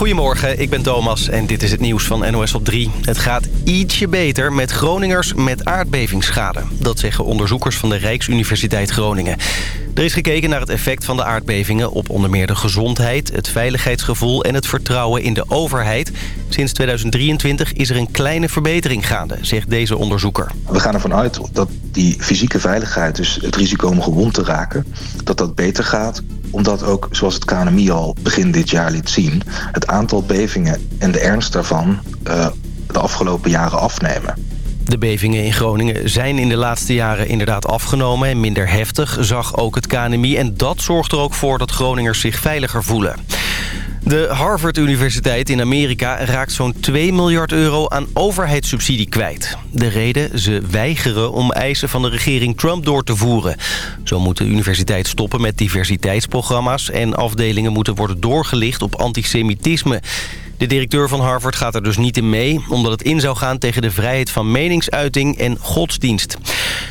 Goedemorgen, ik ben Thomas en dit is het nieuws van NOS op 3. Het gaat ietsje beter met Groningers met aardbevingsschade. Dat zeggen onderzoekers van de Rijksuniversiteit Groningen. Er is gekeken naar het effect van de aardbevingen op onder meer de gezondheid... het veiligheidsgevoel en het vertrouwen in de overheid. Sinds 2023 is er een kleine verbetering gaande, zegt deze onderzoeker. We gaan ervan uit dat die fysieke veiligheid, dus het risico om gewond te raken... dat dat beter gaat omdat ook, zoals het KNMI al begin dit jaar liet zien... het aantal bevingen en de ernst daarvan uh, de afgelopen jaren afnemen. De bevingen in Groningen zijn in de laatste jaren inderdaad afgenomen... en minder heftig, zag ook het KNMI. En dat zorgt er ook voor dat Groningers zich veiliger voelen. De Harvard Universiteit in Amerika raakt zo'n 2 miljard euro aan overheidssubsidie kwijt. De reden? Ze weigeren om eisen van de regering Trump door te voeren. Zo moet de universiteit stoppen met diversiteitsprogramma's... en afdelingen moeten worden doorgelicht op antisemitisme. De directeur van Harvard gaat er dus niet in mee... omdat het in zou gaan tegen de vrijheid van meningsuiting en godsdienst.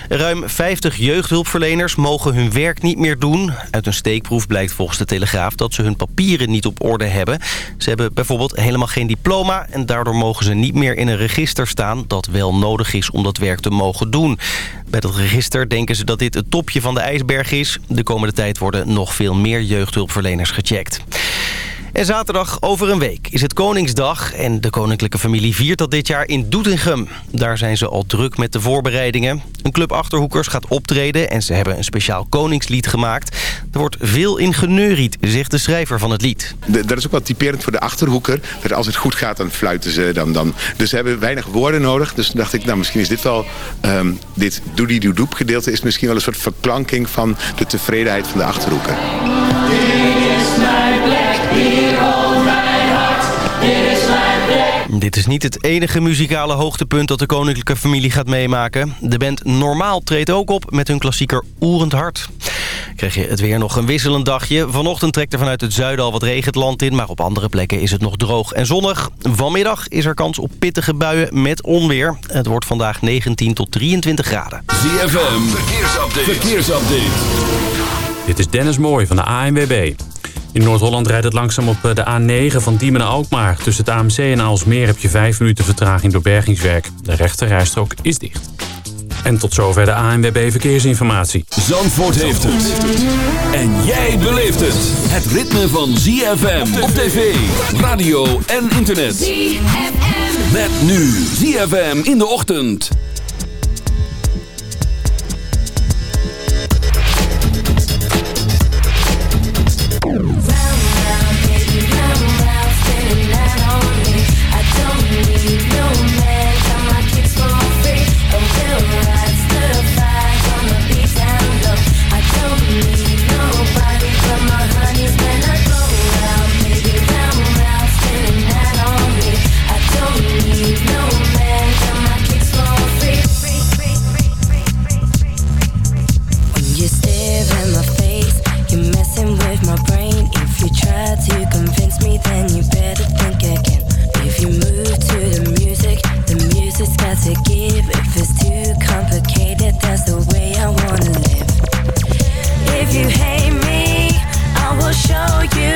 Ruim 50 jeugdhulpverleners mogen hun werk niet meer doen. Uit een steekproef blijkt volgens de Telegraaf dat ze hun papieren niet op orde hebben. Ze hebben bijvoorbeeld helemaal geen diploma... en daardoor mogen ze niet meer in een register staan... dat wel nodig is om dat werk te mogen doen. Bij dat register denken ze dat dit het topje van de ijsberg is. De komende tijd worden nog veel meer jeugdhulpverleners gecheckt. En zaterdag over een week is het Koningsdag en de koninklijke familie viert dat dit jaar in Doetinchem. Daar zijn ze al druk met de voorbereidingen. Een club Achterhoekers gaat optreden en ze hebben een speciaal koningslied gemaakt. Er wordt veel in geneuried, zegt de schrijver van het lied. dat is ook wel typerend voor de Achterhoeker. Dat als het goed gaat, dan fluiten ze. Dan, dan. Dus ze hebben weinig woorden nodig. Dus dacht ik, nou misschien is dit wel... Um, dit doedie-doedoep gedeelte is misschien wel een soort verklanking van de tevredenheid van de Achterhoeker. Dit is niet het enige muzikale hoogtepunt dat de koninklijke familie gaat meemaken. De band Normaal treedt ook op met hun klassieker Oerend Hart. Krijg je het weer nog een wisselend dagje. Vanochtend trekt er vanuit het zuiden al wat regen het land in... maar op andere plekken is het nog droog en zonnig. Vanmiddag is er kans op pittige buien met onweer. Het wordt vandaag 19 tot 23 graden. ZFM, verkeersupdate. verkeersupdate. Dit is Dennis Mooij van de ANWB. In Noord-Holland rijdt het langzaam op eh, de A9 van Diemen naar Alkmaar. Tussen het AMC en Aalsmeer heb je 5 minuten vertraging door bergingswerk. De rechterrijstrook is dicht. En tot zover de ANWB Verkeersinformatie. Zandvoort heeft het. En jij beleeft het. Het ritme van ZFM op tv, radio en internet. ZFM. Met nu ZFM in de ochtend. know you.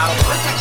out.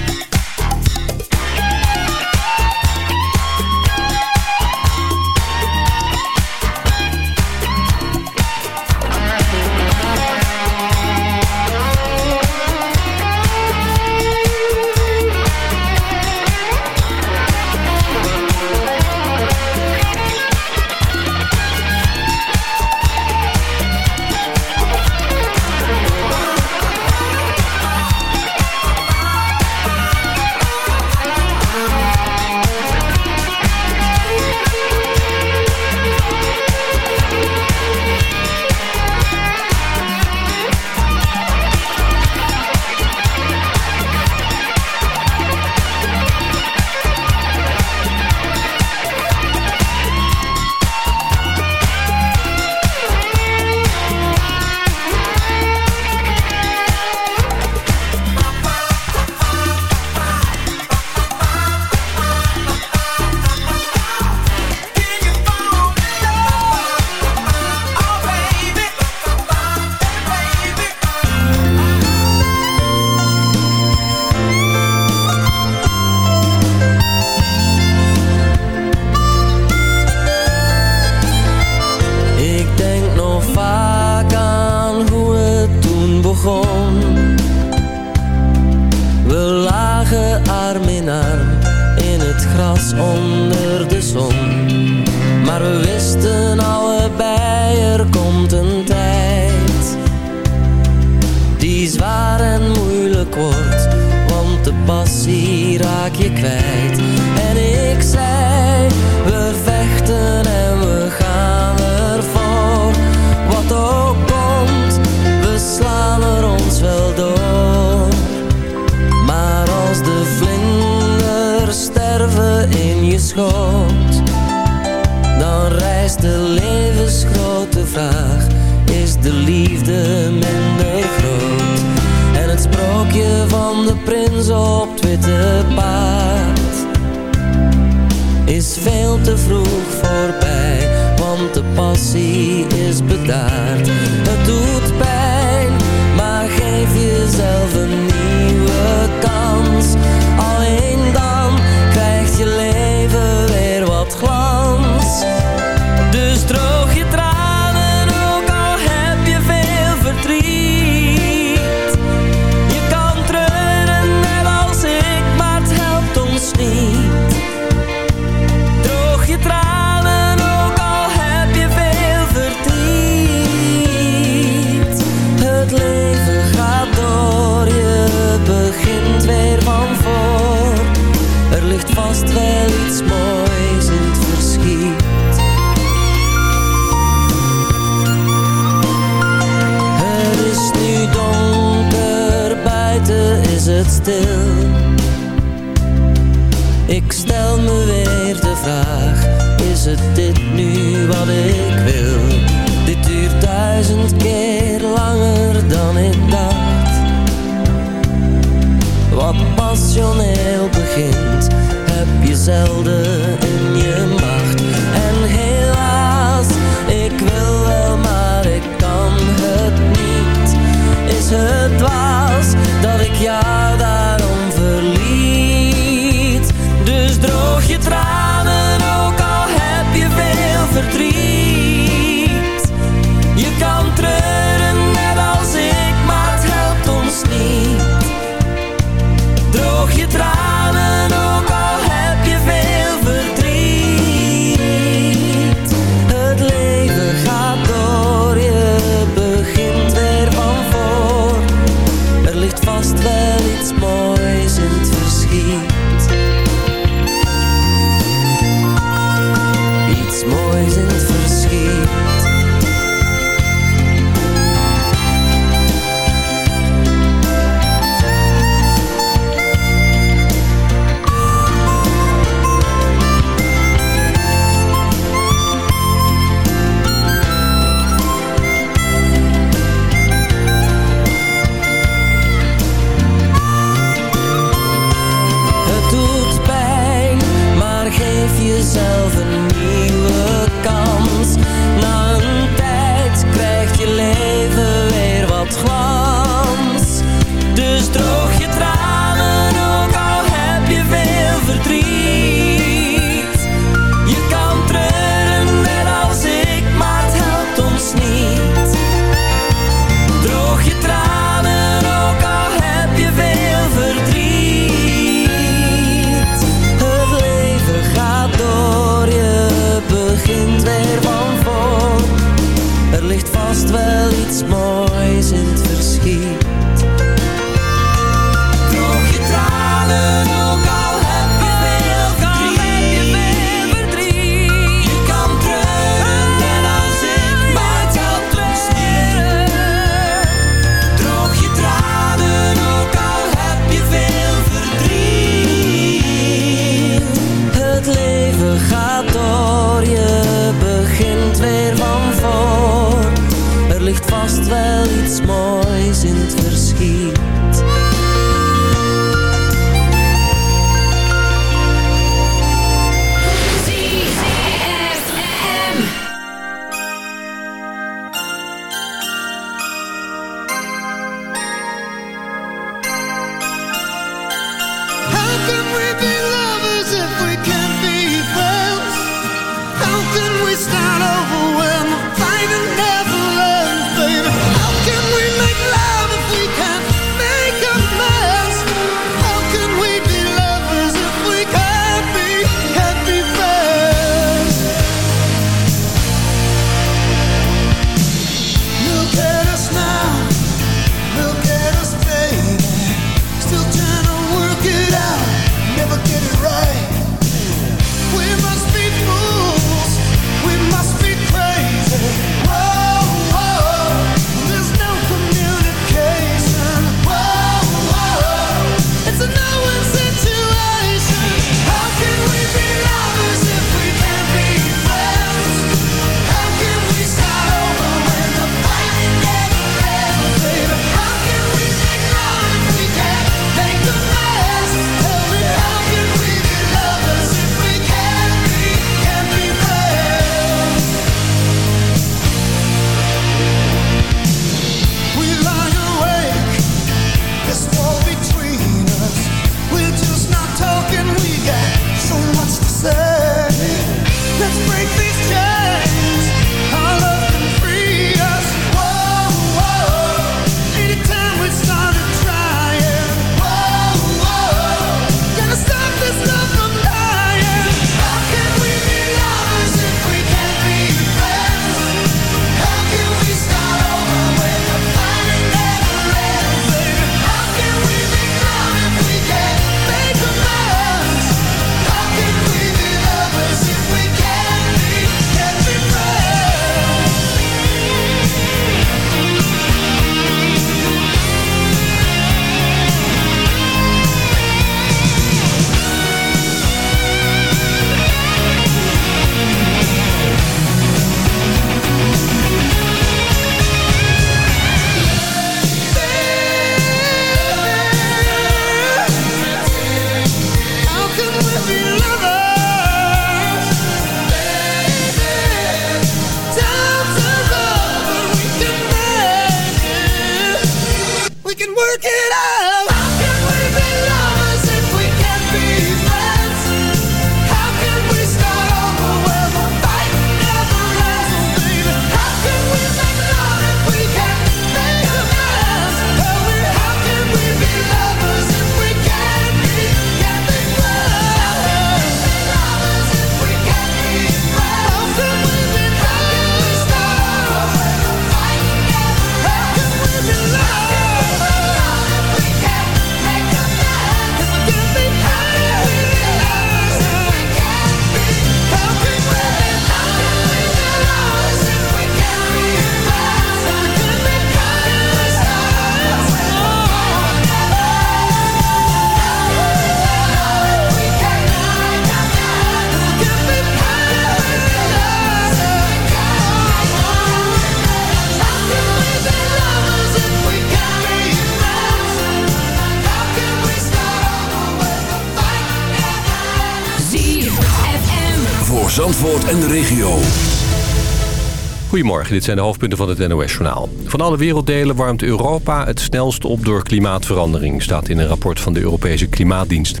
Dit zijn de hoofdpunten van het NOS-journaal. Van alle werelddelen warmt Europa het snelst op door klimaatverandering... staat in een rapport van de Europese Klimaatdienst.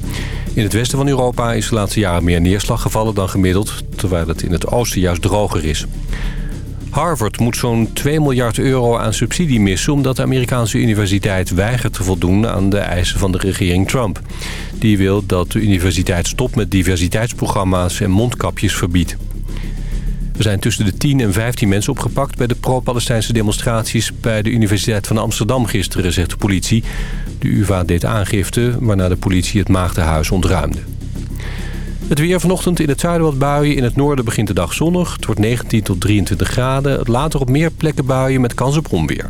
In het westen van Europa is de laatste jaren meer neerslag gevallen dan gemiddeld... terwijl het in het oosten juist droger is. Harvard moet zo'n 2 miljard euro aan subsidie missen... omdat de Amerikaanse universiteit weigert te voldoen aan de eisen van de regering Trump. Die wil dat de universiteit stopt met diversiteitsprogramma's en mondkapjes verbiedt. Er zijn tussen de 10 en 15 mensen opgepakt bij de pro-Palestijnse demonstraties bij de Universiteit van Amsterdam gisteren, zegt de politie. De UvA deed aangifte, waarna de politie het maagdenhuis ontruimde. Het weer vanochtend in het zuiden wat buien. In het noorden begint de dag zonnig. Het wordt 19 tot 23 graden. Later op meer plekken buien met kans op onweer.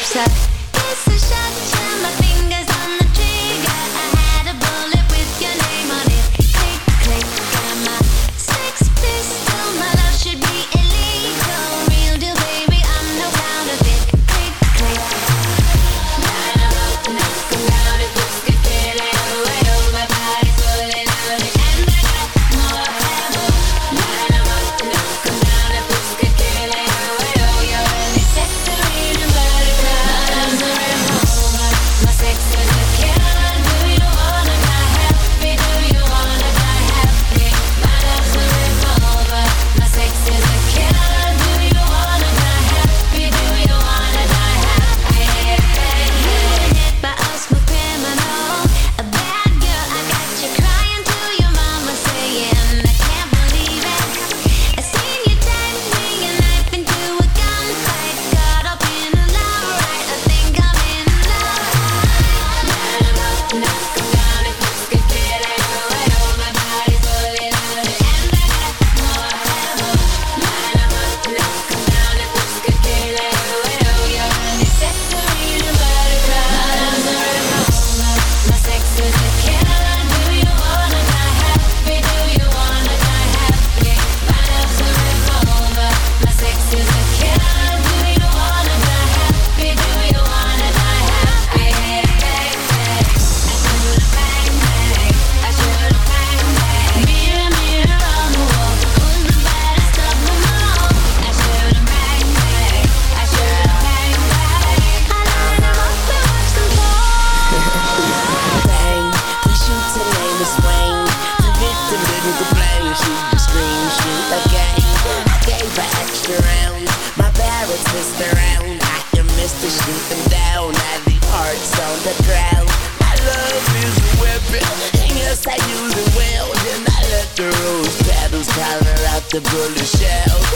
upset. around. I can miss the shooting down. I leave hearts on the ground. My love is a weapon, and yes, I use it well. Then I let the rose petals color out the bullet shells.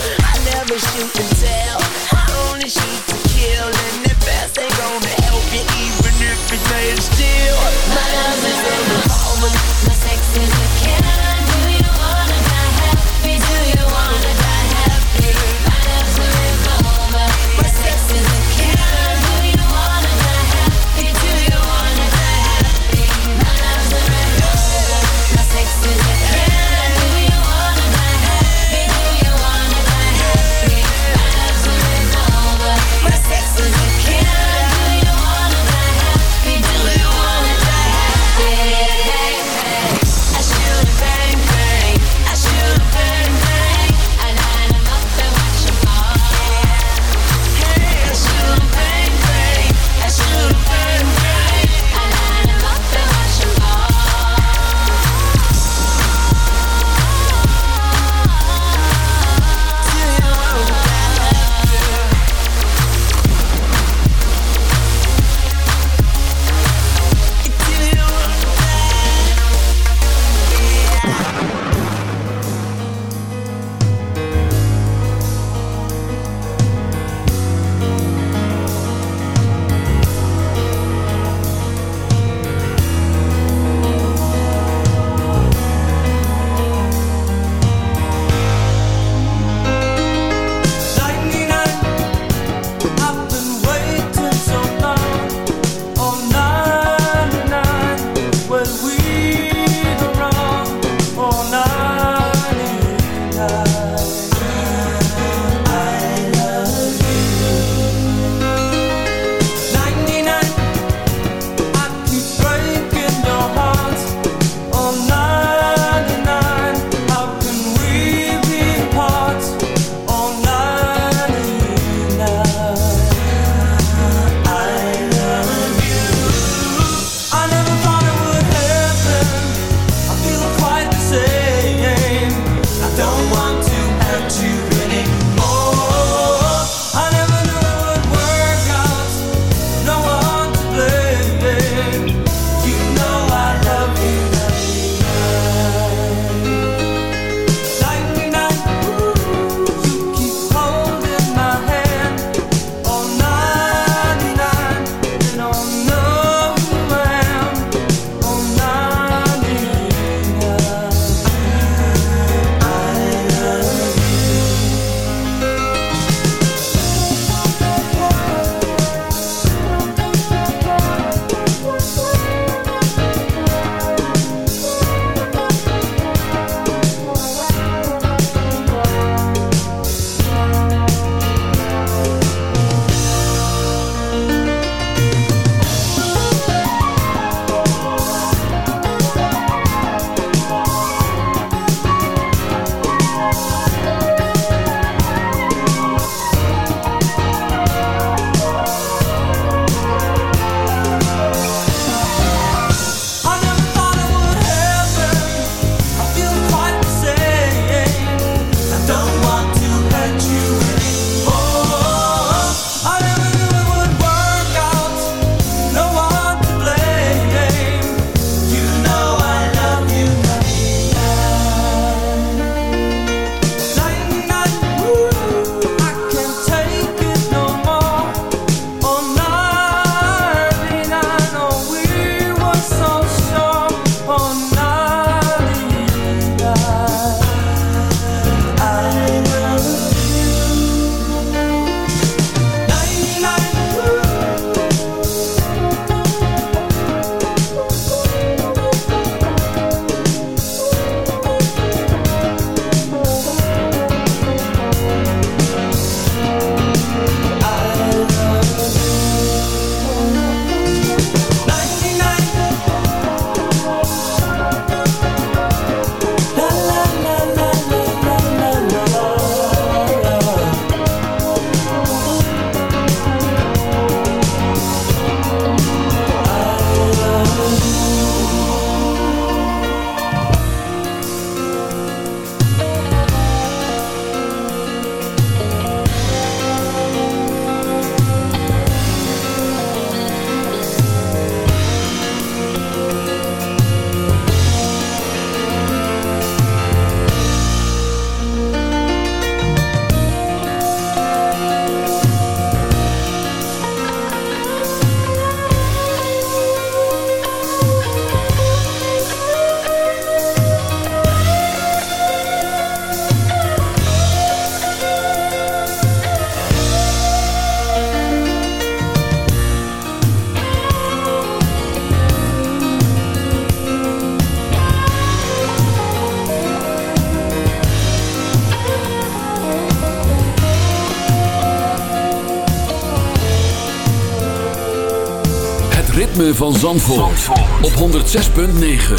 Ritme van Zandvoort, op 106.9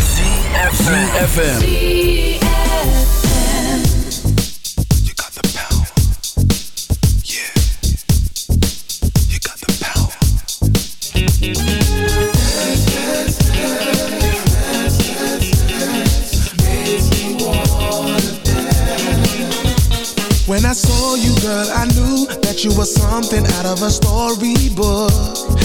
CFFM When I saw you, girl, I knew that you were something out of a storybook.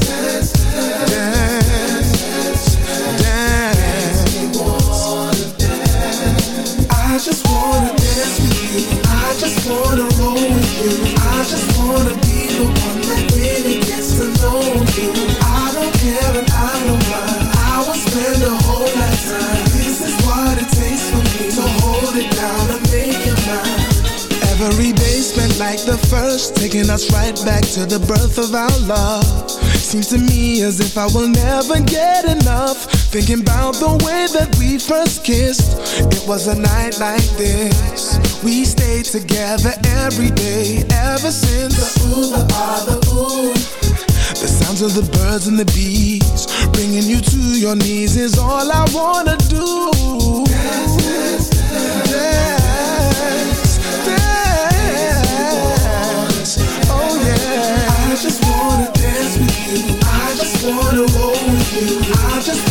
Wanna roll with you. I just wanna be the one that really gets to know you. I don't care and I don't mind. I will spend a whole lifetime. This is what it takes for me to hold it down and make it mine. Every day spent like the first, taking us right back to the birth of our love. Seems to me as if I will never get enough. Thinking about the way that we first kissed. It was a night like this. We stayed together every day ever since. The ooh, the ah, the ooh. The sounds of the birds and the bees, bringing you to your knees is all I wanna do. Dance, dance, dance. dance, dance. Oh yeah. I just wanna dance with you. I just wanna roll with you. I just